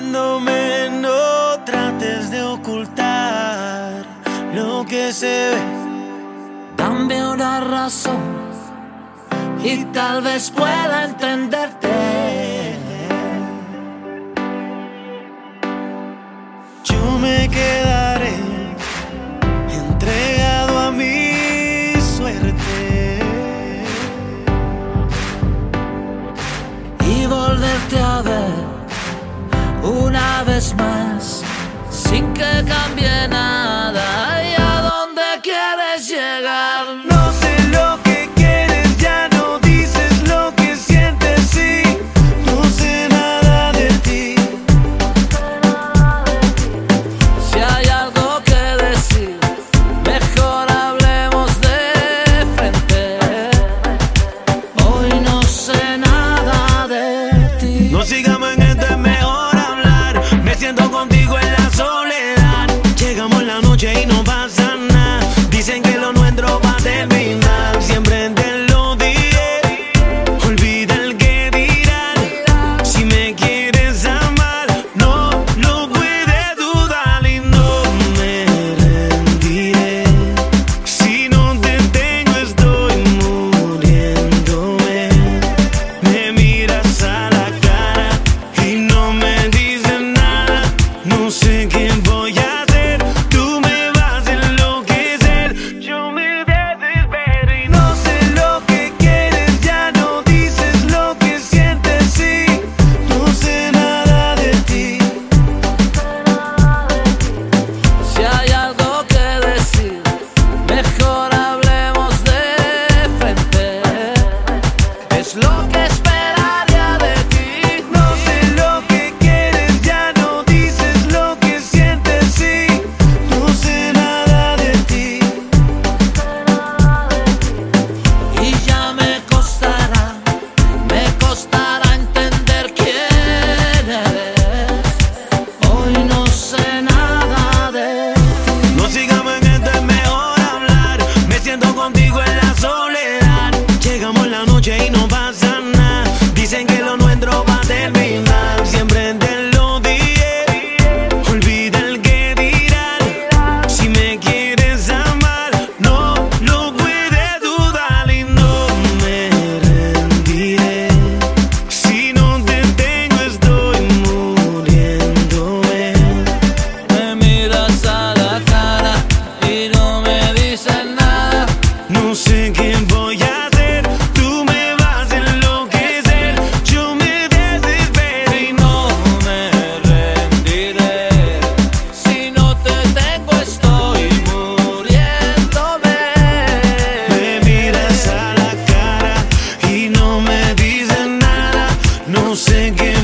mirándome, no trates de ocultar lo que se ve. Dame una razón y tal vez pueda entenderte. Vez más sin que cambie nada. voy a sé qué voy a hacer. Tú me vas a enloquecer. Yo me desespero y no me rendiré. Si no te tengo, estoy muriéndome. Me miras a la cara y no me dices nada. No sé qué